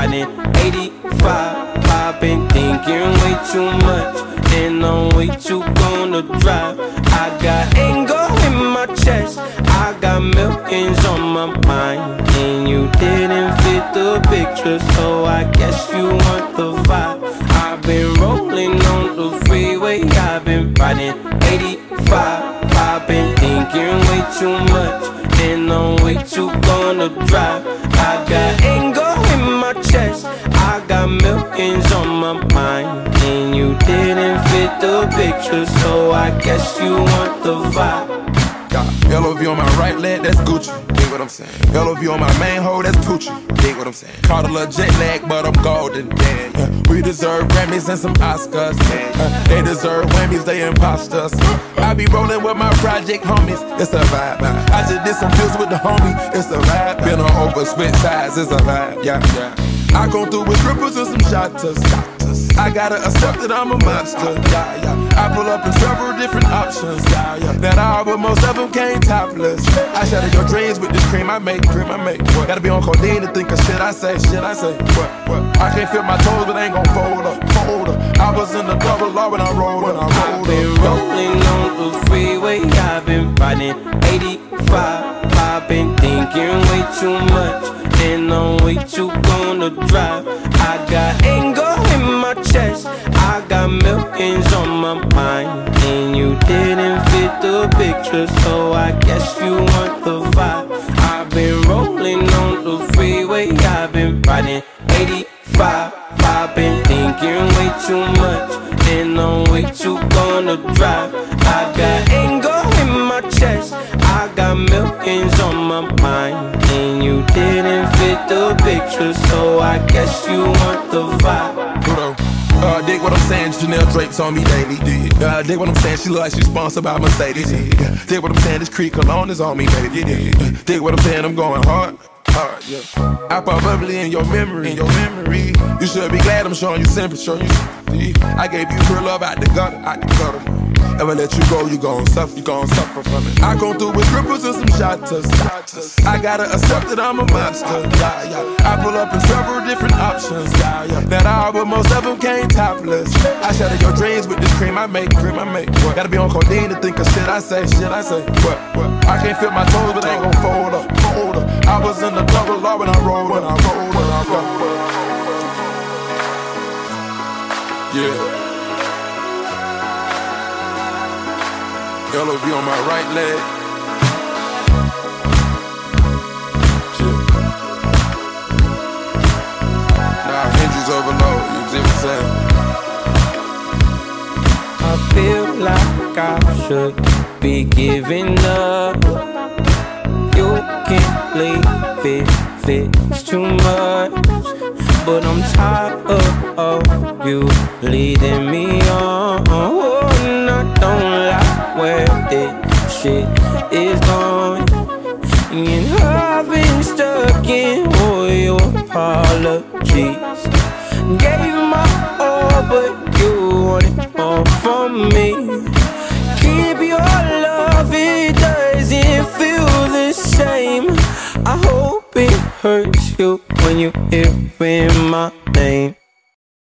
riding 85. I've been thinking way too much, and I'm way too gonna drive. I got anger in my chest, I got millions on my mind, and you didn't fit the picture, so I guess you want the vibe. I've been rolling on the freeway, I've been riding 85. I've been thinking way too much, and I'm way too gonna drive. I got anger in my chest, I got millions on my mind, and you didn't fit the picture, so I guess you want the vibe. Got LOV on my right leg, that's Gucci. Dig what I'm saying? Yellow LOV on my main hole, that's Poochie. Dig what I'm saying? Caught a little jet lag, but I'm golden. Yeah, yeah. We deserve Grammys and some Oscars. They deserve Whammies, they imposters. I be rolling with my project homies, it's a vibe. I just did some deals with the homie, it's a vibe. Been on over split sides, it's a vibe. Yeah, yeah. I go through with strippers and some shotters. I gotta accept that I'm a monster. Yeah, yeah. I pull up in several different options. Yeah, yeah. That are, but most of them came topless. I shatter your dreams with this cream I make, cream I make. What? Gotta be on codeine to think of shit I say, shit I say. What? What? I can't feel my toes, but I ain't gon' fold up, fold up. I was in the double law when I rolled, when I rolled I've been up. rolling on the freeway, I've been riding 85. I've been thinking way too much, and I'm way too gonna drive. I got got millions on my mind, and you didn't fit the picture, so I guess you want the vibe. I've been rolling on the freeway, I've been riding 85. I've been thinking way too much, and I'm way too gonna drive. I got anger in my chest, I got millions on my mind, and you didn't fit the picture, so I guess you want the vibe. Pluto. Uh, dig what I'm saying, Chanel drapes on me daily. Dig. Uh, dig what I'm saying, she look like she's sponsored by Mercedes. Yeah. Dig what I'm saying, this Creed cologne is on me, baby. Yeah. Dig what I'm saying, I'm going hard. Hard, yeah. I pop bubbly in your memory, in your memory. You should be glad I'm showing you sympathy, showing you I gave you real love out the gutter, out the gutter. Ever let you go, you gon' suffer, you gon' suffer from it. I go through with strippers and some shotters. I gotta accept that I'm a monster. Yeah, yeah. I pull up in several different options. Yeah, yeah. That are, but most of them came topless. I shatter your dreams with this cream I make, cream I make. What? Gotta be on codeine to think of shit I say, shit I say. What? What? I can't feel my toes, but they gon' fold up, fold up. I was in the double law when I rolled, when I Yeah. LOV on my right leg. Hinges overload, you see what I'm saying? I feel like I should be giving up. You can't leave it, it's too much. But I'm tired of you leading me on. Oh, and I don't like where this shit is going. And I've been stuck in all your apologies. Gave my all, but you wanted more from me. Keep your love, it doesn't feel the same. I hope it hurts you when you hear my name.